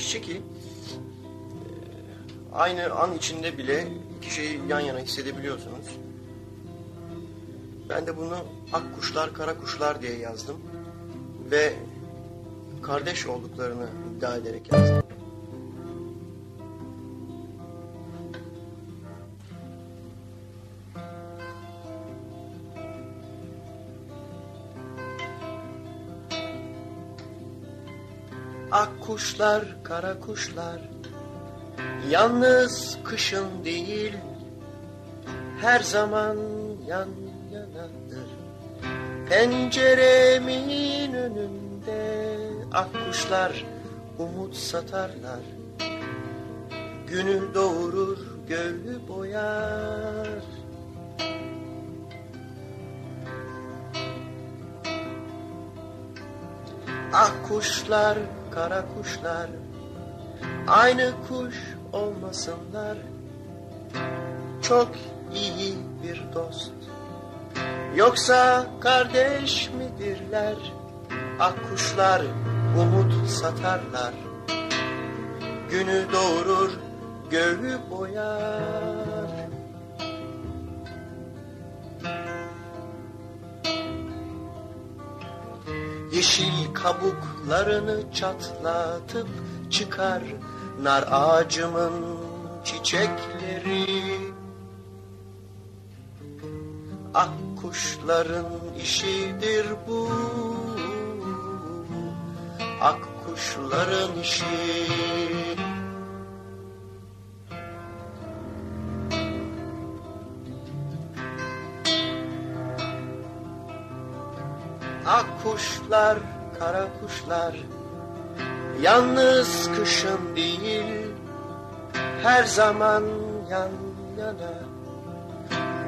içe ki e, aynı an içinde bile iki şeyi yan yana hissedebiliyorsunuz. Ben de bunu ak kuşlar, kara kuşlar diye yazdım ve kardeş olduklarını iddia ederek yazdım. Kuşlar, kara kuşlar. Yalnız kışın değil Her zaman yan yanadır. Penceremin önünde Ak kuşlar umut satarlar. Günü doğurur, gölü boyar. Ah kuşlar, kara kuşlar. Aynı kuş olmasınlar. Çok iyi bir dost. Yoksa kardeş midirler? Ah kuşlar umut satarlar. Günü doğurur, göğü boyar Yeşil kabuklarını çatlatıp çıkar nar ağacımın çiçekleri. Ah kuşların işidir bu. Ak kuşların işi kuşlar, kara kuşlar. Yalnız kışın değil Her zaman yan yana.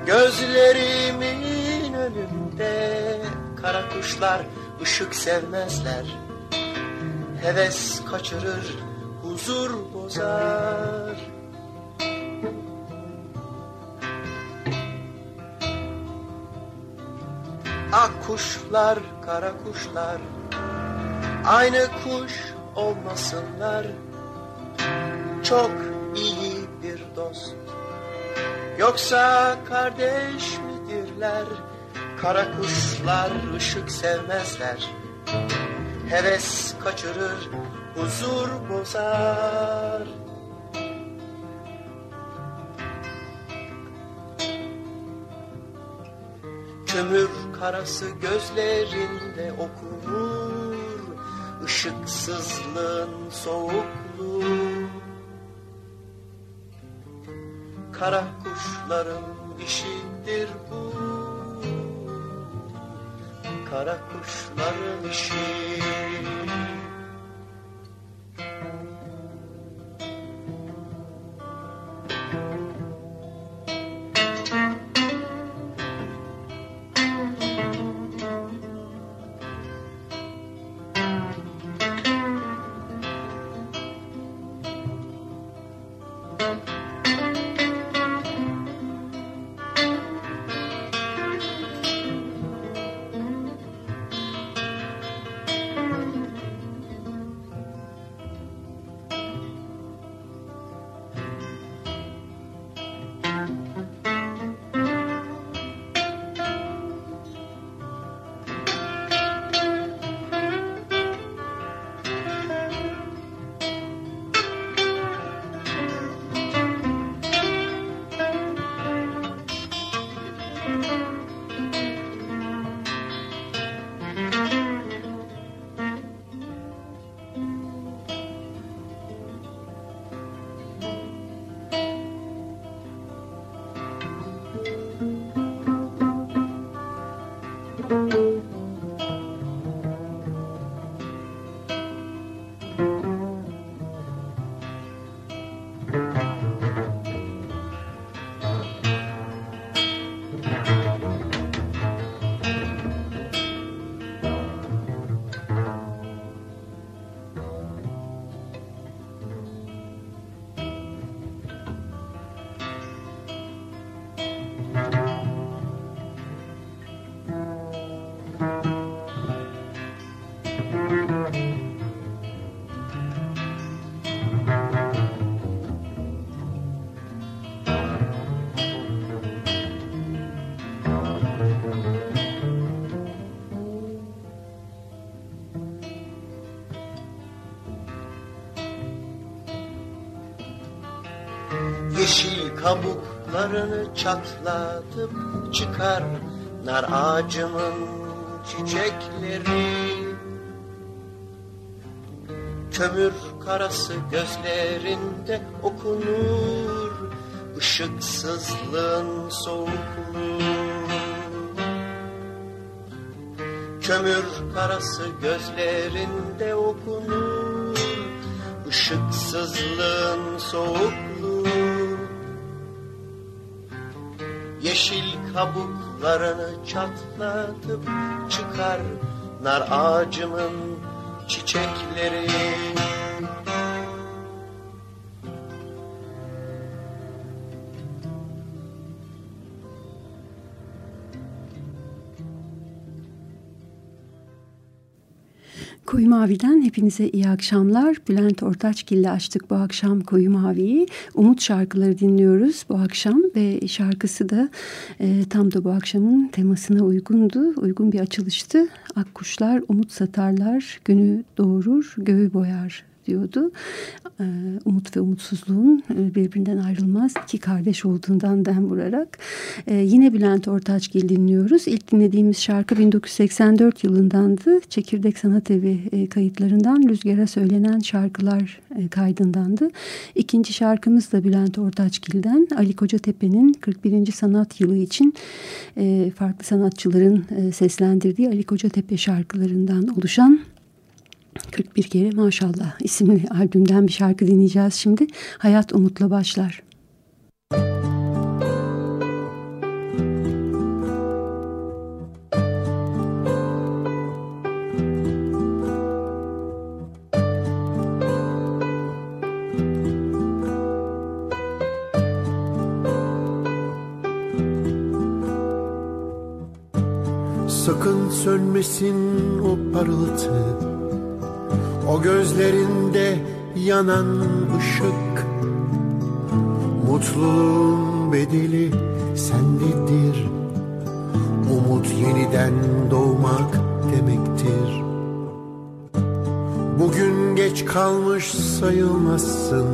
Gözlerimin önünde Kara kuşlar ışık sevmezler. Heves kaçırır, huzur bozar Ak kuşlar, kara kuşlar Aynı kuş olmasınlar. Çok iyi bir dost. Yoksa kardeş midirler? Kara kuşlar ışık sevmezler. Heves kaçırır, huzur bozar Kömür karası gözlerinde okunur ışıksızlığın soğukluğu. Kara kuşların işidir bu. Kara kuşların işi kabuklarını çatlatıp çıkar nar ağacımın çiçekleri. Kömür karası gözlerinde okunur ışıksızlığın soğukluğu Kömür karası gözlerinde okunur ışıksızlığın soğukluğu kabuklarını çatlatıp çıkar nar ağacımın çiçekleri Mavi'den hepinize iyi akşamlar. Bülent Ortaçgil ile açtık bu akşam Koyu Mavi'yi. Umut şarkıları dinliyoruz bu akşam ve şarkısı da e, tam da bu akşamın temasına uygundu. Uygun bir açılıştı. Akkuşlar umut satarlar, günü doğurur, göğü boyar diyordu. Ee, umut ve umutsuzluğun e, birbirinden ayrılmaz iki kardeş olduğundan den vurarak. Ee, yine Bülent Ortaçgil dinliyoruz. İlk dinlediğimiz şarkı 1984 yılındandı. Çekirdek Sanat Evi e, kayıtlarından Rüzgar'a söylenen şarkılar e, kaydındandı. İkinci şarkımız da Bülent Ortaçgil'den Ali Kocatepe'nin 41. sanat yılı için farklı sanatçıların seslendirdiği Ali Kocatepe şarkılarından oluşan 41 kere maşallah isimli albümden bir şarkı dinleyeceğiz şimdi. Hayat umutla başlar. Sakın sönmesin o parıltı o gözlerinde yanan ışık Mutluluğun bedeli sendedir. Umut yeniden doğmak demektir. Bugün geç kalmış sayılmazsın.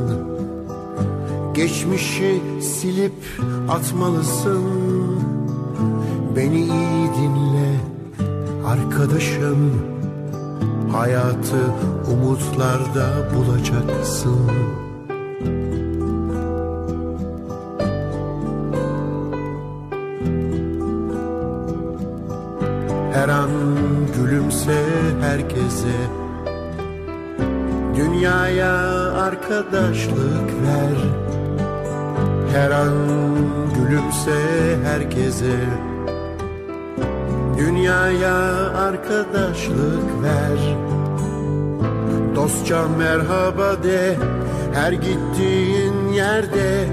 Geçmişi silip atmalısın. Beni iyi dinle arkadaşım Hayatı umutlarda bulacaksın. Her an gülümse herkese. Dünyaya arkadaşlık ver. Her an gülümse herkese Dünyaya arkadaşlık ver. Dostça merhaba de. Her gittiğin yerde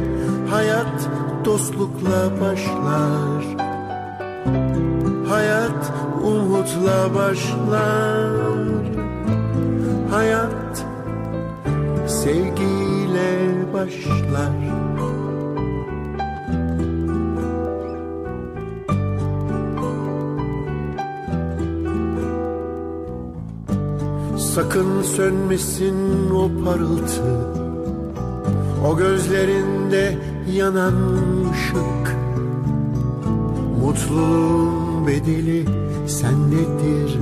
Hayat dostlukla başlar. Hayat umutla başlar. Hayat sevgiyle başlar Sakın sönmesin o parıltı. O gözlerinde yanan ışık. Mutluluğun bedeli sendedir.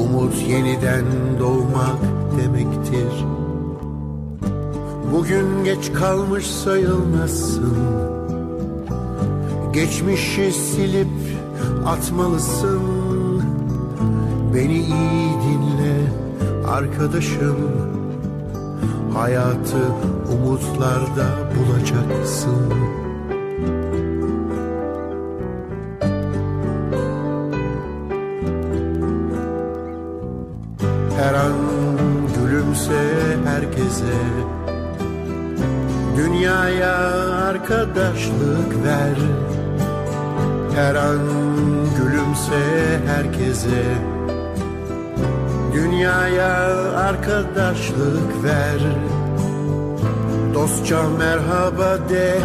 Umut yeniden doğmak demektir. Bugün geç kalmış sayılmazsın. Geçmişi silip atmalısın. Beni iyi dinle arkadaşım. Hayatı umutlarda bulacaksın. Her an gülümse herkese. Dünyaya arkadaşlık ver. Her an gülümse herkese Dünyaya arkadaşlık ver. Dostça merhaba de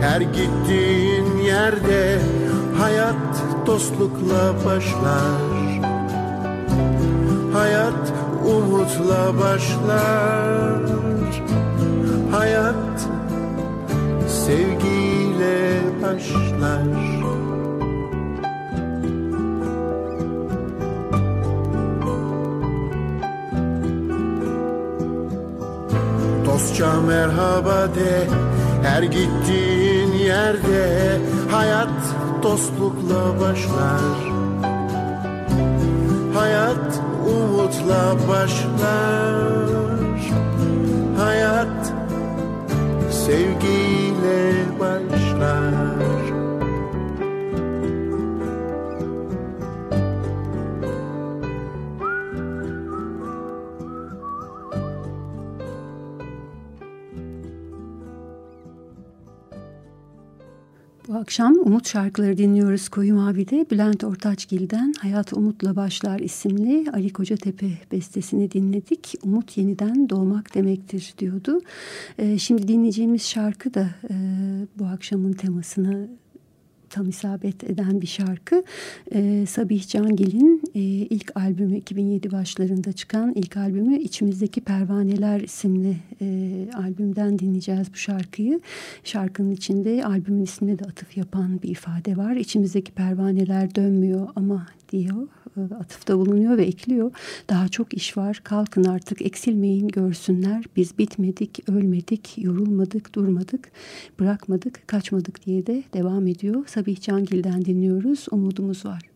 Her gittiğin yerde Hayat dostlukla başlar. Hayat umutla başlar. Hayat sevgiyle başlar Dostça merhaba de. Her gittiğin yerde Hayat dostlukla başlar. Hayat umutla başlar. Hayat sevgiyle başlar akşam Umut şarkıları dinliyoruz Koyu Mavi'de. Bülent Ortaçgil'den Hayat Umut'la Başlar isimli Ali Kocatepe bestesini dinledik. Umut yeniden doğmak demektir diyordu. Ee, şimdi dinleyeceğimiz şarkı da e, bu akşamın temasına tam isabet eden bir şarkı. E, Sabih Cangil'in e, ilk albümü 2007 başlarında çıkan ilk albümü İçimizdeki Pervaneler isimli e, albümden dinleyeceğiz bu şarkıyı. Şarkının içinde albümün ismine de atıf yapan bir ifade var. İçimizdeki pervaneler dönmüyor ama diyor e, atıfta bulunuyor ve ekliyor. Daha çok iş var. Kalkın artık eksilmeyin görsünler. Biz bitmedik, ölmedik, yorulmadık, durmadık, bırakmadık, kaçmadık diye de devam ediyor. Sabih Cangil'den dinliyoruz. Umudumuz var.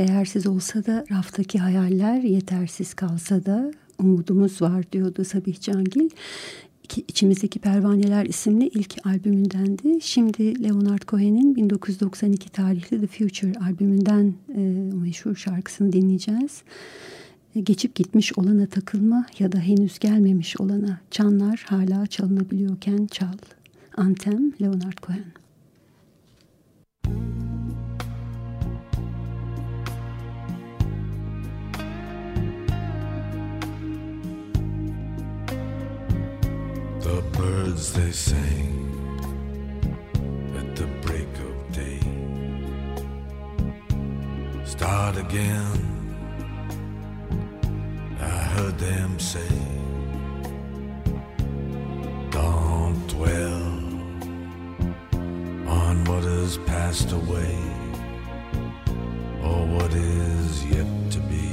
Değersiz olsa da raftaki hayaller yetersiz kalsa da umudumuz var diyordu Sabih Cangil. İçimizdeki Pervaneler isimli ilk albümündendi. Şimdi Leonard Cohen'in 1992 tarihli The Future albümünden e, meşhur şarkısını dinleyeceğiz. E, geçip gitmiş olana takılma ya da henüz gelmemiş olana çanlar hala çalınabiliyorken çal. Antem Leonard Cohen. The birds they sing at the break of day start again. I heard them say, Don't dwell on what has passed away or what is yet to be.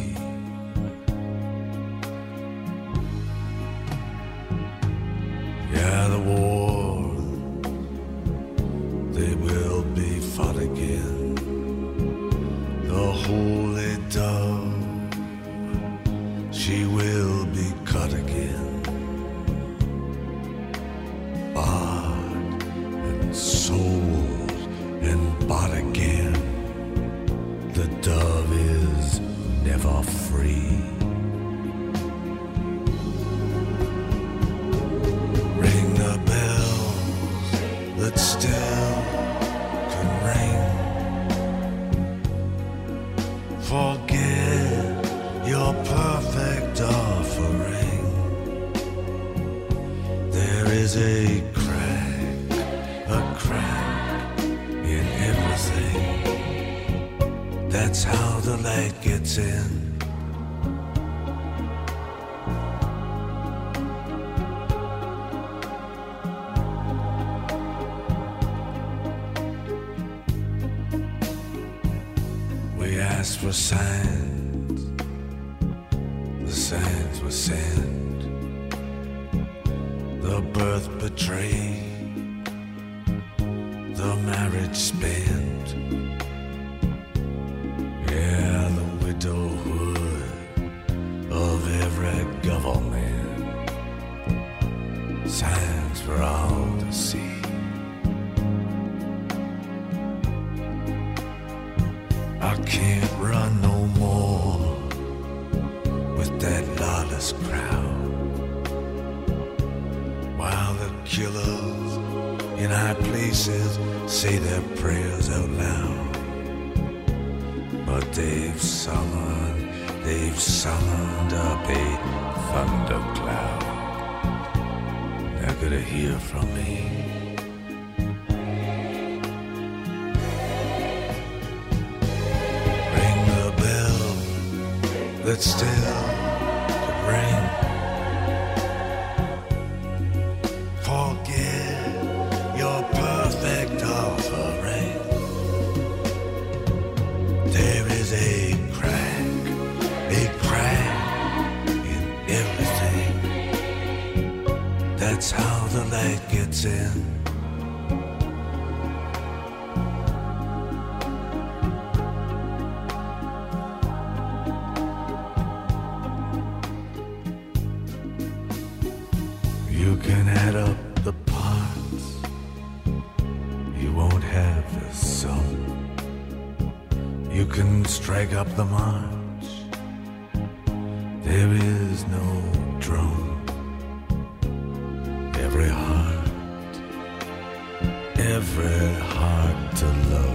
Asked for signs, the signs were sent. The birth betrayed, summoned up a thundercloud. They're gonna hear from me. Ring the have the sum. You can strike up the march, there is no drum. Every heart, every heart to love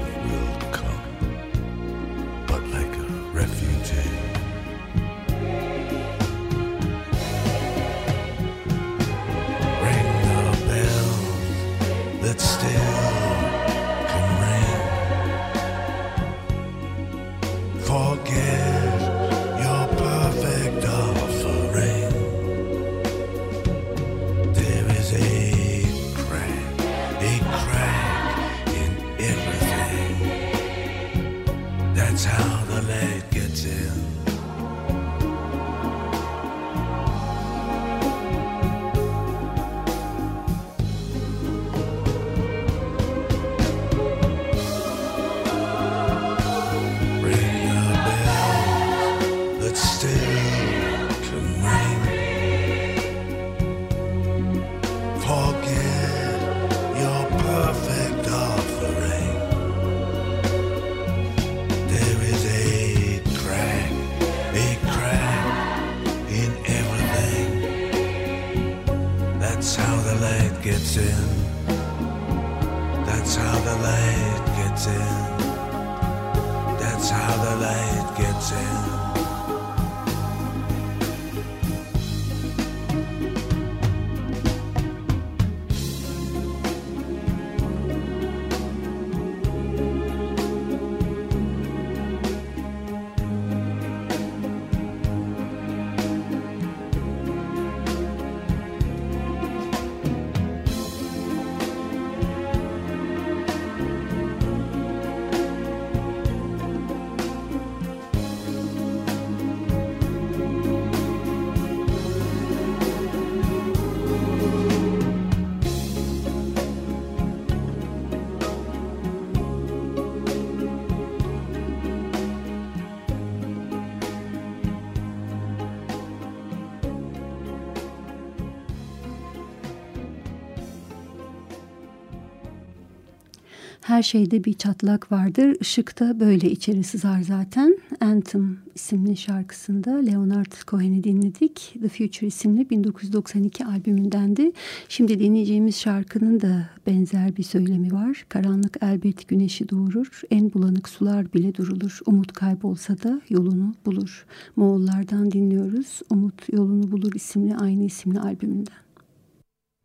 Her şeyde bir çatlak vardır. Işık da böyle içeri sızar zaten. Anthem isimli şarkısında Leonard Cohen'i dinledik. The Future isimli 1992 albümündendi. Şimdi dinleyeceğimiz şarkının da benzer bir söylemi var. Karanlık elbet güneşi doğurur. En bulanık sular bile durulur. Umut kaybolsa da yolunu bulur. Moğollardan dinliyoruz. Umut yolunu bulur isimli aynı isimli albümünden.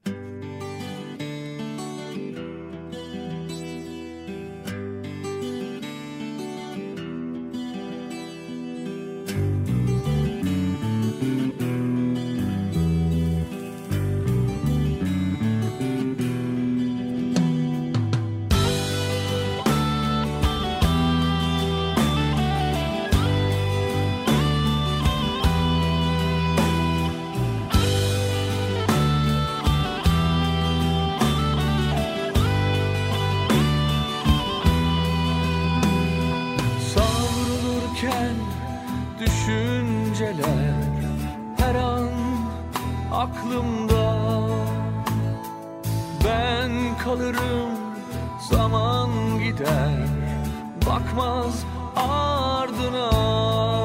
Savrulurken düşünceler her an aklımda. Ben kalırım zaman gider bakmaz ardına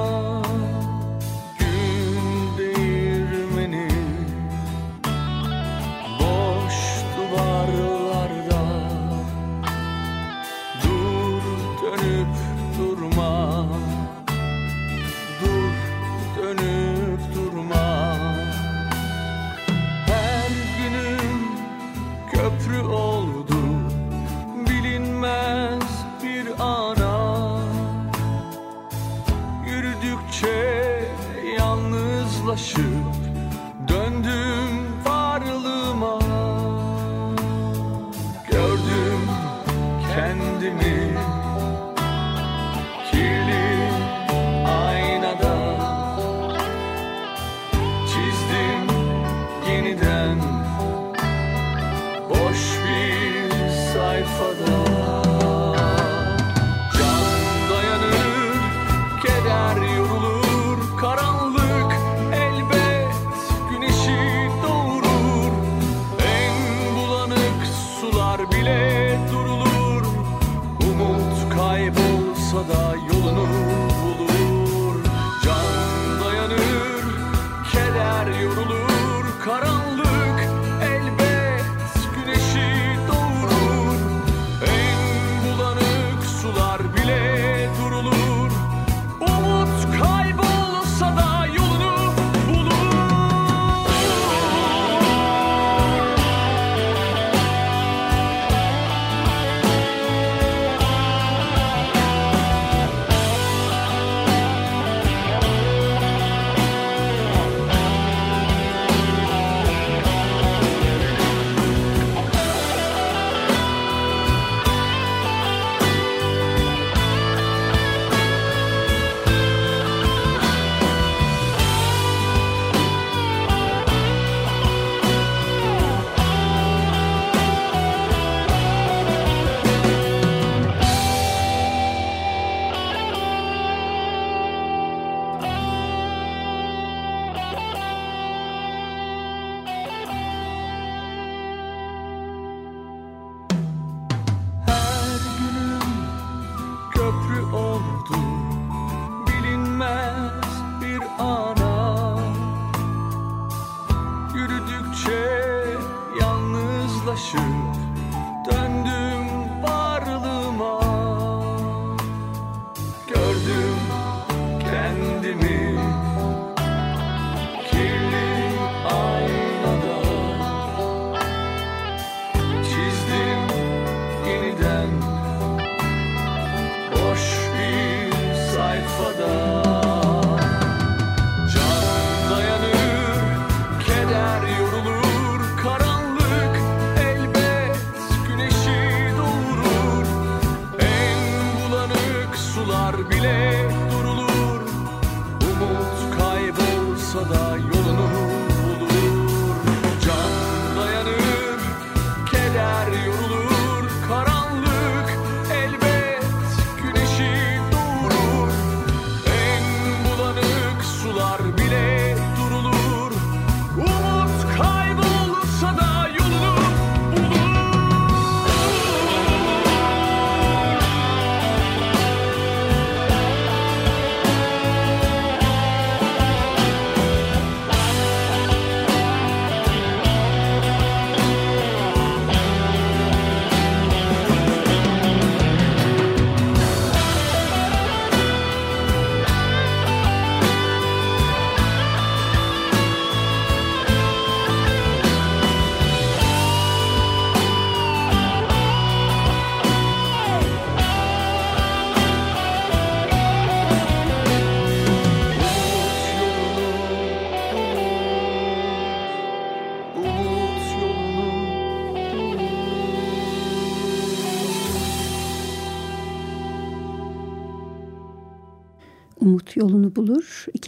kaybolsa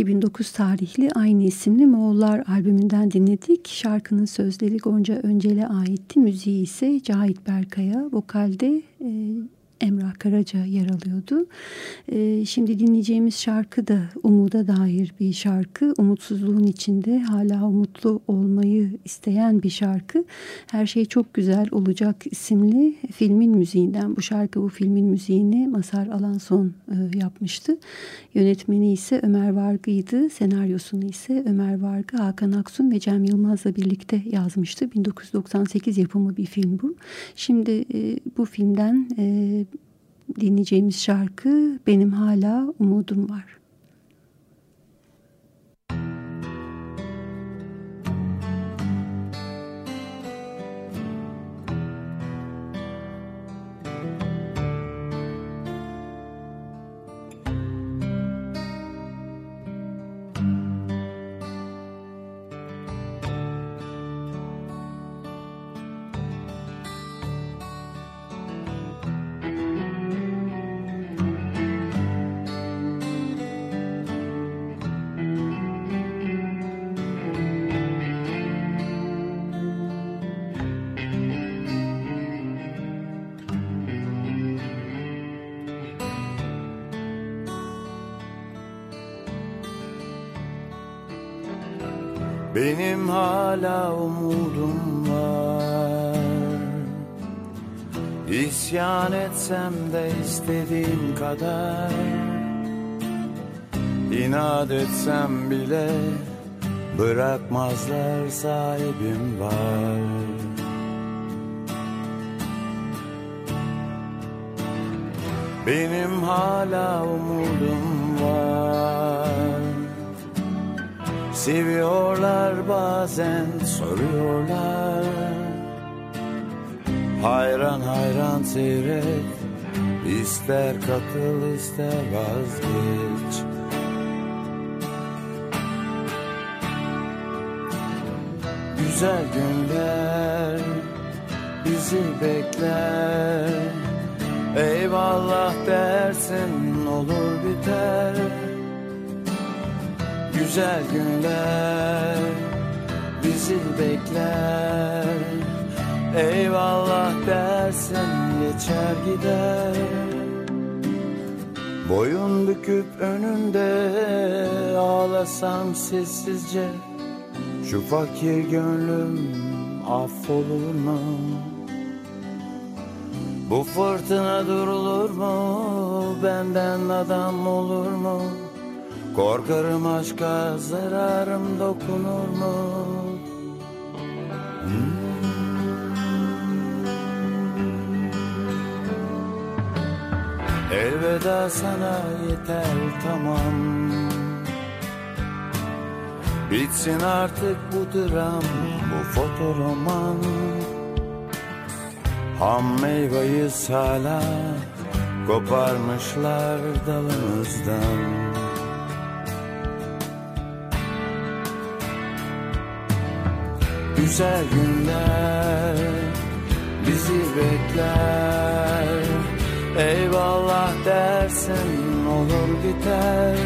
2009 tarihli aynı isimli Moğollar albümünden dinledik. Şarkının sözleri Gonca Öncel'e aitti. Müziği ise Cahit Berkay'a. Vokalde e, Emrah Karaca yer alıyordu. E, şimdi dinleyeceğimiz şarkı da umuda dair bir şarkı. Umutsuzluğun içinde hala umutlu olmayı isteyen bir şarkı. Her şey çok güzel olacak isimli filmin müziğinden. Bu şarkı bu filmin müziğini Masar Alanson e, yapmıştı. Yönetmeni ise Ömer Vargı'ydı. Senaryosunu ise Ömer Vargı, Hakan Aksun ve Cem Yılmaz'la birlikte yazmıştı. 1998 yapımı bir film bu. Şimdi e, bu filmden e, dinleyeceğimiz şarkı Benim Hala Umudum Var. Hala umudum var. İsyan etsem de istediğim kadar. İnat etsem bile Bırakmazlar sahibim var. Benim hala umudum var Seviyorlar bazen soruyorlar. Hayran hayran seyret İster katıl ister vazgeç. Güzel günler bizi bekler. Eyvallah dersin olur biter Güzel günler bizi bekler Eyvallah dersin geçer gider Boyun büküp önünde ağlasam sessizce Şu fakir gönlüm affolur mu? Bu fırtına durulur mu? Benden adam olur mu? Korkarım aşka zararım dokunur mu? Hmm. Elveda sana yeter tamam Bitsin artık bu dram, bu fotoroman Ham meyveyiz hala Koparmışlar dalımızdan Güzel günler bizi bekler. Eyvallah dersin olur biter.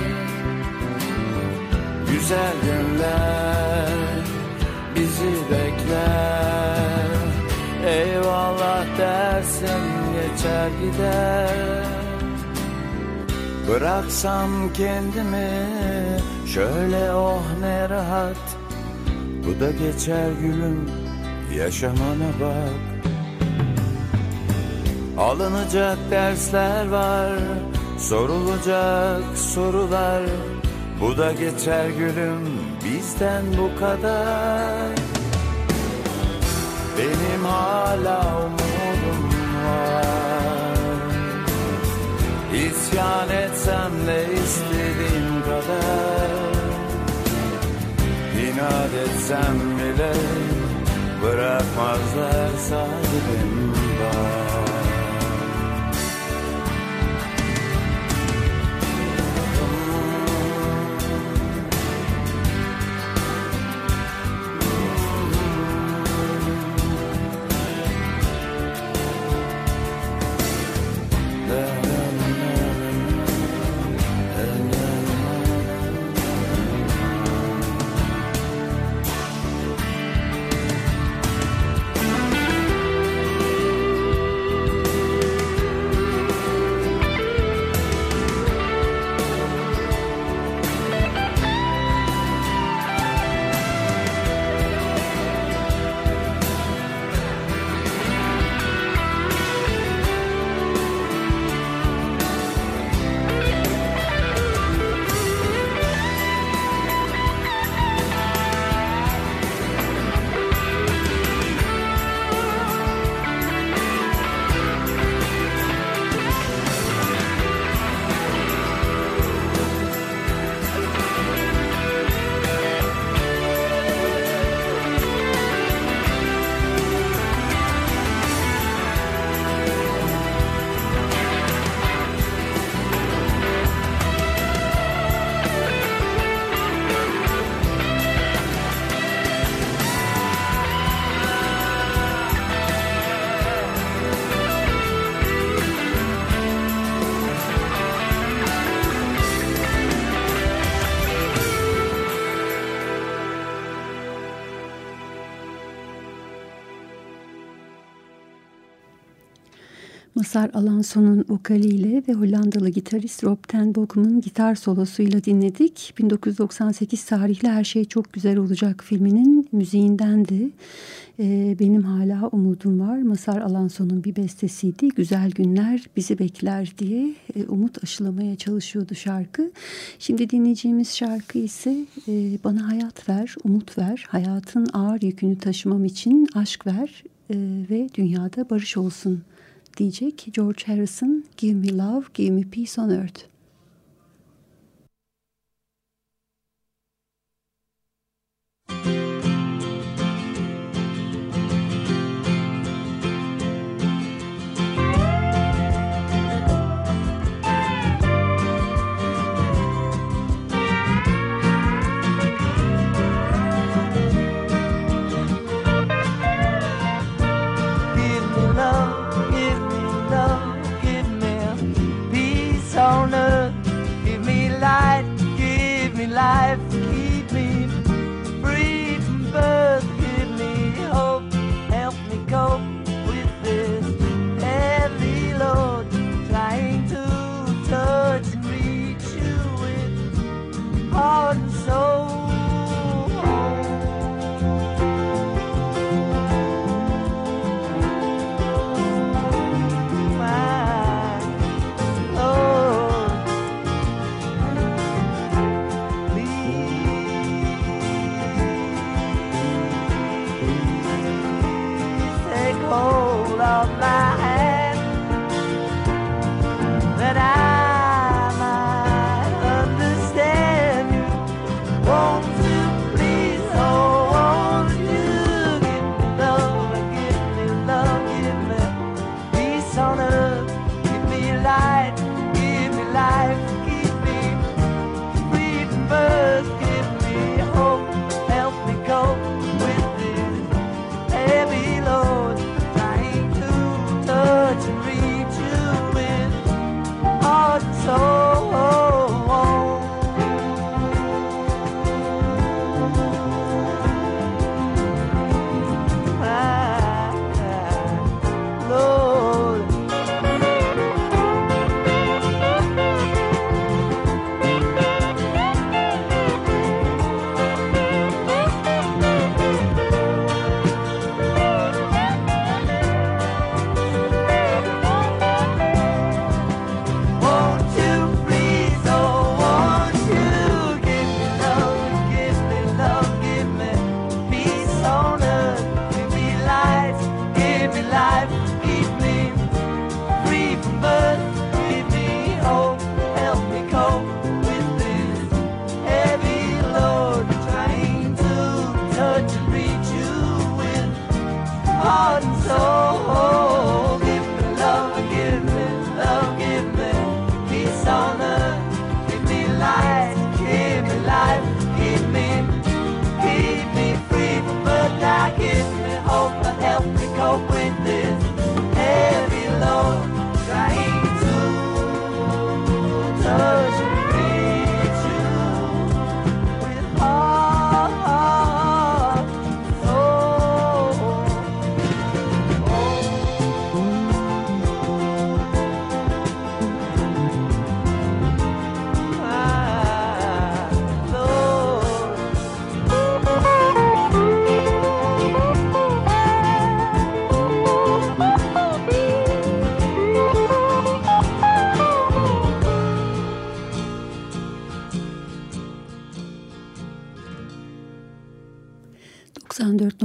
Güzel günler bizi bekler. Eyvallah dersen geçer gider. Bıraksam kendimi şöyle oh ne rahat Bu da geçer gülüm yaşamana bak. Alınacak dersler var Sorulacak sorular. Bu da geçer gülüm bizden bu kadar. Benim hala umudum var. İsyan etsem de istediğim kadar İnat etsem bile Bırakmazlar sahibim var Masar Alanson'un vokaliyle ve Hollandalı gitarist Rob ten Bokum'un gitar solosuyla dinledik. 1998 tarihli Her Şey Çok Güzel Olacak filminin müziğindendi. Ee, benim hala umudum var. Masar Alanson'un bir bestesiydi. Güzel günler bizi bekler diye e, umut aşılamaya çalışıyordu şarkı. Şimdi dinleyeceğimiz şarkı ise e, Bana Hayat Ver, Umut Ver, Hayatın Ağır Yükünü Taşımam için Aşk Ver e, ve Dünyada Barış Olsun diyecek George Harrison Give Me Love, Give Me Peace on Earth. Give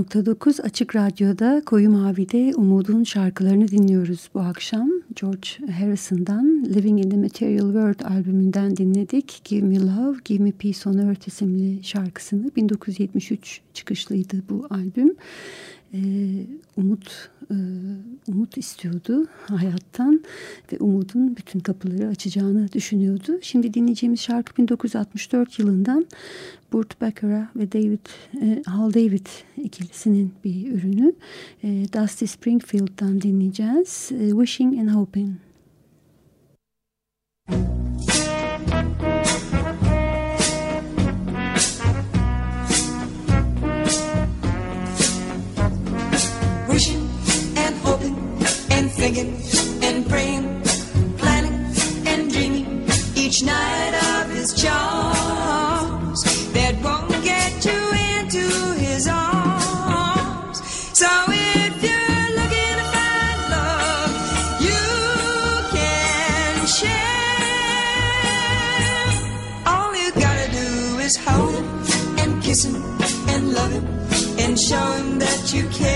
94.9 Açık Radyo'da Koyu Mavi'de Umud'un şarkılarını dinliyoruz bu akşam. George Harrison'dan Living in the Material World albümünden dinledik. Give Me Love, Give Me Peace on Earth isimli şarkısını. 1973 çıkışlıydı bu albüm. Ee, umut e, umut istiyordu hayattan ve umudun bütün kapıları açacağını düşünüyordu. Şimdi dinleyeceğimiz şarkı 1964 yılından Burt Bacharach ve David e, Hal David ikilisinin bir ürünü. E, Dusty Springfield'dan dinleyeceğiz. Wishing and Hoping. Wishing thinking and praying, planning and dreaming each night of his charms that won't get you into his arms. So if you're looking to find love, you can share. All you gotta do is hold him and kiss him and love him and show him that you care.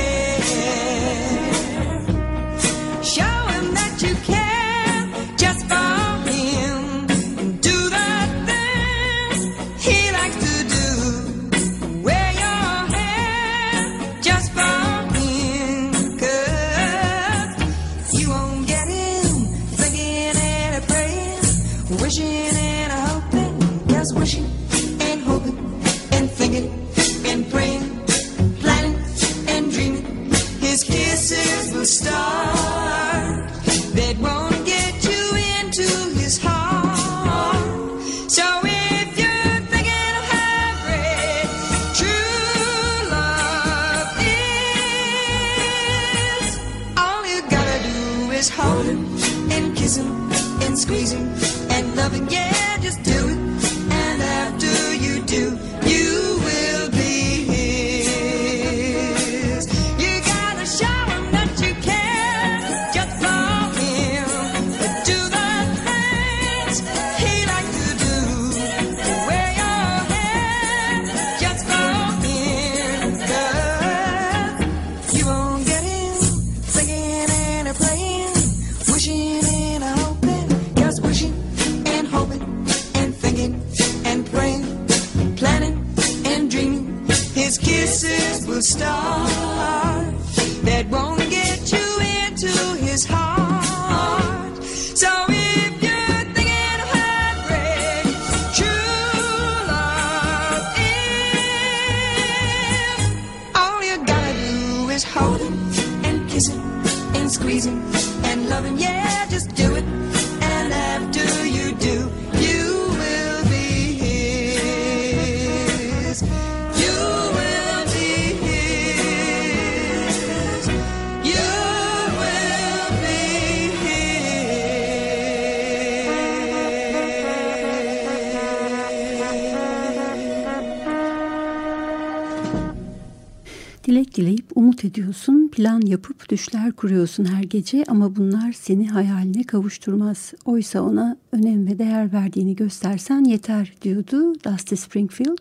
Umut ediyorsun, plan yapıp düşler kuruyorsun her gece ama bunlar seni hayaline kavuşturmaz. Oysa ona önem ve değer verdiğini göstersen yeter diyordu Dusty Springfield.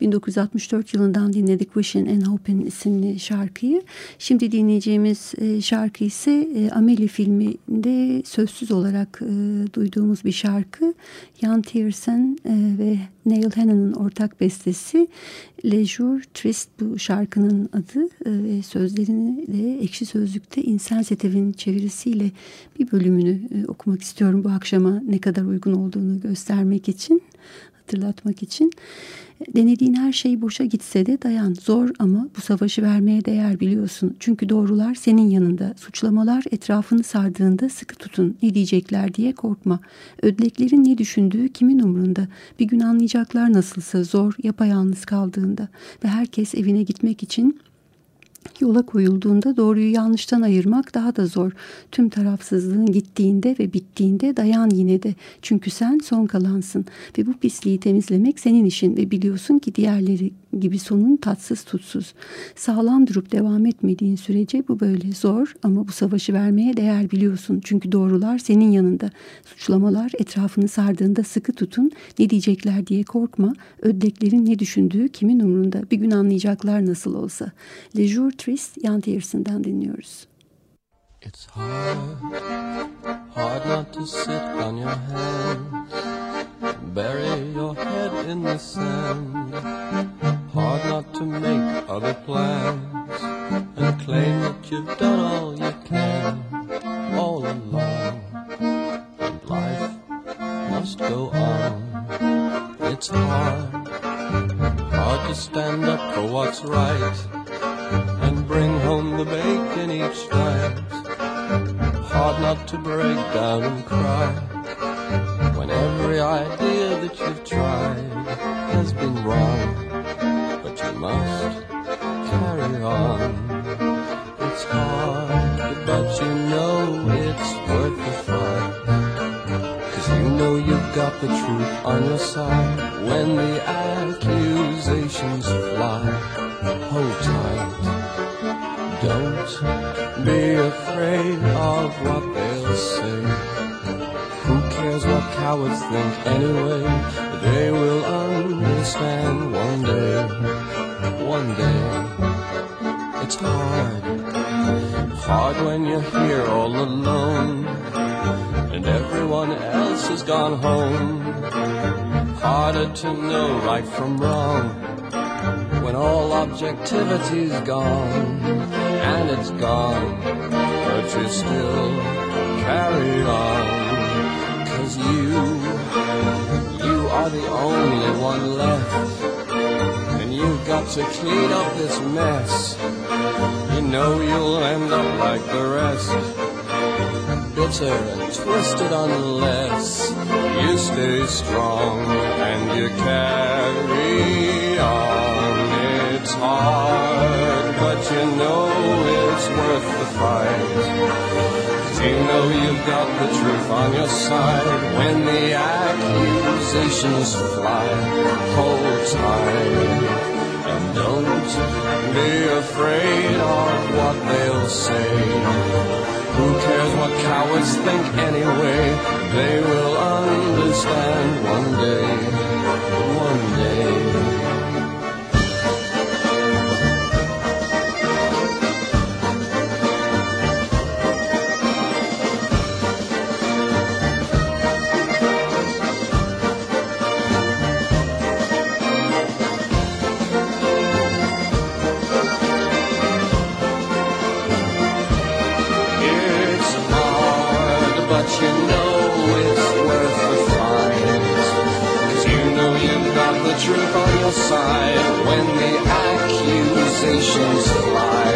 1964 yılından dinledik Wishing and Hoping isimli şarkıyı. Şimdi dinleyeceğimiz e, şarkı ise e, Amelie filminde sözsüz olarak e, duyduğumuz bir şarkı. Jan Tiersen ve Neil Hannon'ın ortak bestesi Le Jour Triste bu şarkının adı ve sözlerini de Ekşi Sözlük'te İnsan Setev'in çevirisiyle bir bölümünü okumak istiyorum bu akşama ne kadar uygun olduğunu göstermek için hatırlatmak için. Denediğin her şey boşa gitse de dayan. Zor ama bu savaşı vermeye değer biliyorsun. Çünkü doğrular senin yanında. Suçlamalar etrafını sardığında sıkı tutun. Ne diyecekler diye korkma. Ödleklerin ne düşündüğü kimin umrunda. Bir gün anlayacaklar nasılsa zor, yapayalnız kaldığında. Ve herkes evine gitmek için yola koyulduğunda doğruyu yanlıştan ayırmak daha da zor. Tüm tarafsızlığın gittiğinde ve bittiğinde dayan yine de. Çünkü sen son kalansın ve bu pisliği temizlemek senin işin ve biliyorsun ki diğerleri gibi sonun tatsız tutsuz. Sağlam durup devam etmediğin sürece bu böyle zor ama bu savaşı vermeye değer biliyorsun. Çünkü doğrular senin yanında. Suçlamalar etrafını sardığında sıkı tutun. Ne diyecekler diye korkma. Öddeklerin ne düşündüğü kimin umrunda. Bir gün anlayacaklar nasıl olsa. Le Jour Triste Jan Tiersen'den dinliyoruz. It's hard, hard not to sit on your hands, bury your head in the sand. Hard not to make other plans and claim that you've done all you can all along. And life must go on. It's hard, hard to stand up for what's right and bring home the bacon each night. Hard not to break down and cry when every idea that you've tried has been wrong. Must carry on. It's hard, but you know it's worth the fight. Cause you know you've got the truth on your side when the accusations fly. Hold tight. Don't be afraid of what they'll say. Who cares what cowards think anyway? They will understand one day. One day. It's hard. Hard when you're here all alone. And everyone else has gone home. Harder to know right from wrong when all objectivity's gone, and it's gone, but you still carry on, cause you, you are the only one left, you've got to clean up this mess, you know you'll end up like the rest, bitter and twisted unless you stay strong and you carry on. It's hard, but you know it's worth the fight. You know you've got the truth on your side when the accusations fly. Hold tight and don't be afraid of what they'll say. Who cares what cowards think anyway? They will understand one day, one day. Truth on your side when the accusations fly.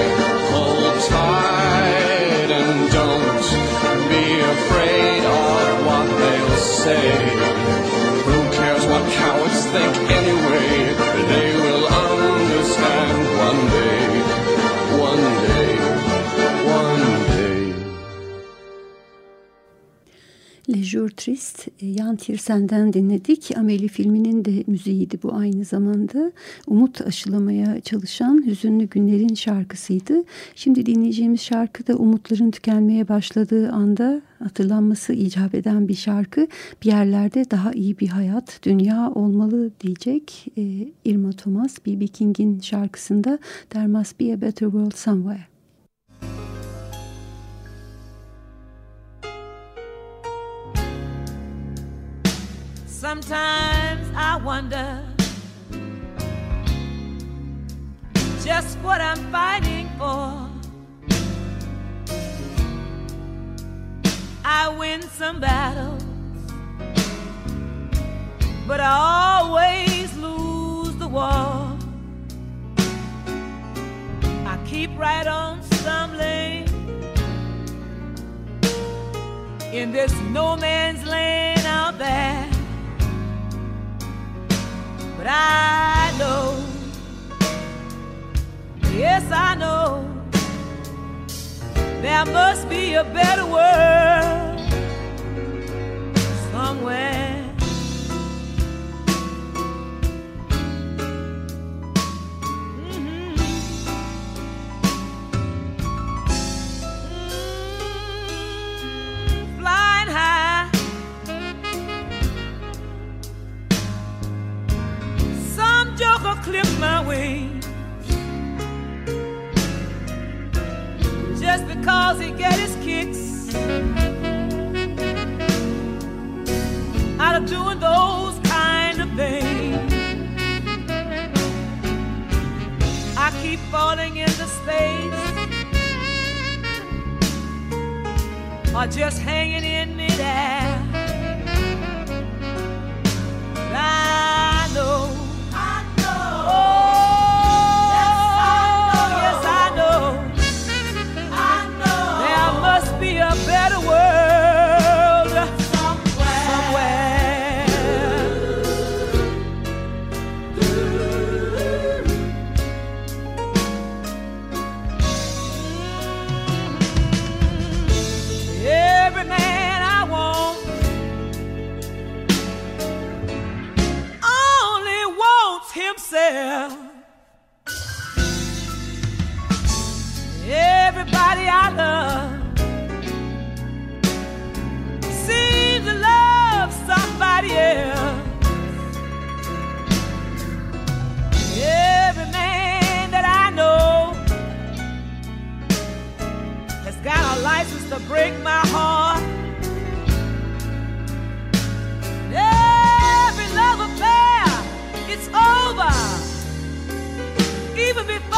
Hold tight and don't be afraid of what they'll say. Jour Triste, e, Jan Tiersen'den dinledik. Ameli filminin de müziğiydi bu aynı zamanda. Umut aşılamaya çalışan hüzünlü günlerin şarkısıydı. Şimdi dinleyeceğimiz şarkı da umutların tükenmeye başladığı anda hatırlanması icap eden bir şarkı. Bir yerlerde daha iyi bir hayat, dünya olmalı diyecek. E, Irma Thomas, B.B. King'in şarkısında There Must Be a Better World Somewhere. Sometimes I wonder just what I'm fighting for. I win some battles, but I always lose the war. I keep right on stumbling in this no man's land out there. But I know, yes, I know, there must be a better world somewhere. Even before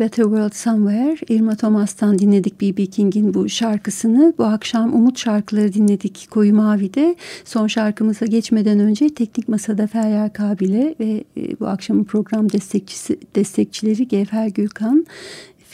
Better World Somewhere. Irma Thomas'tan dinledik B.B. King'in bu şarkısını. Bu akşam Umut şarkıları dinledik Koyu Mavi'de. Son şarkımıza geçmeden önce Teknik Masa'da Feryal Kabile ve e, bu akşamın program destekçisi, destekçileri Gevher Gürkan,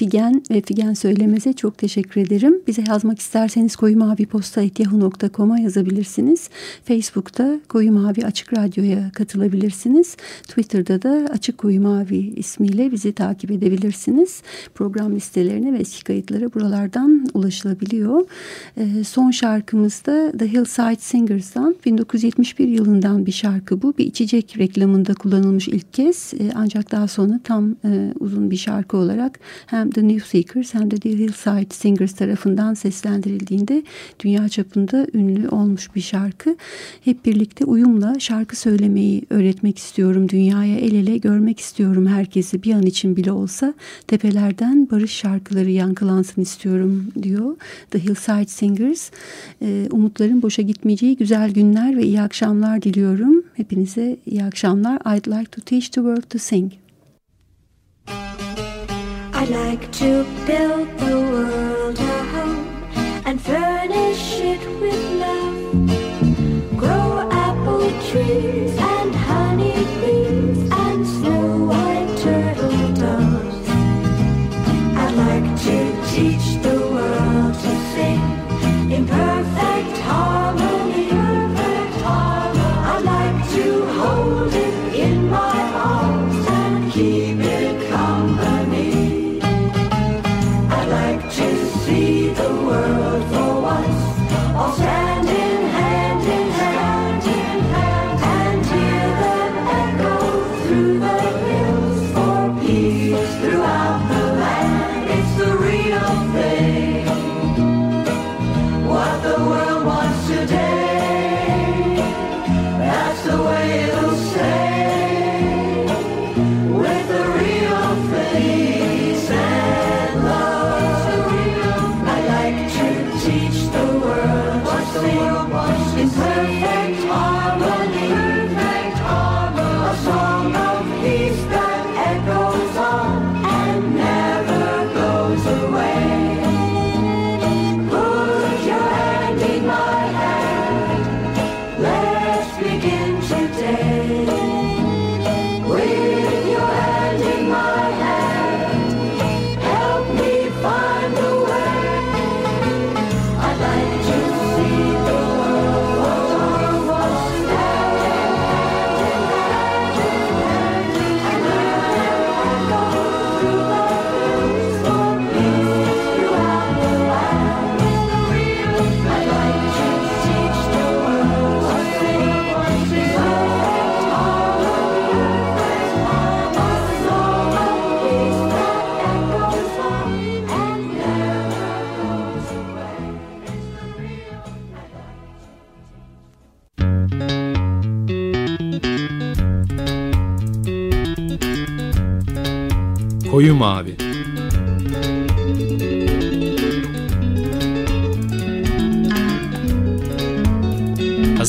Figen ve Figen Söylemez'e çok teşekkür ederim. Bize yazmak isterseniz koyumaviposta.yahoo.com'a yazabilirsiniz. Facebook'ta Koyu Mavi Açık Radyo'ya katılabilirsiniz. Twitter'da da Açık Koyu Mavi ismiyle bizi takip edebilirsiniz. Program listelerine ve eski kayıtlara buralardan ulaşılabiliyor. Ee, son şarkımızda The Hillside Singers'dan 1971 yılından bir şarkı bu. Bir içecek reklamında kullanılmış ilk kez. Ee, ancak daha sonra tam e, uzun bir şarkı olarak hem The New Seekers hem de The Hillside Singers tarafından seslendirildiğinde dünya çapında ünlü olmuş bir şarkı. Hep birlikte uyumla şarkı söylemeyi öğretmek istiyorum dünyaya el ele görmek istiyorum herkesi bir an için bile olsa tepelerden barış şarkıları yankılansın istiyorum diyor The Hillside Singers. Ee, umutların boşa gitmeyeceği güzel günler ve iyi akşamlar diliyorum. Hepinize iyi akşamlar. I'd like to teach the world to sing. I'd like to build the world a home and furnish it with love.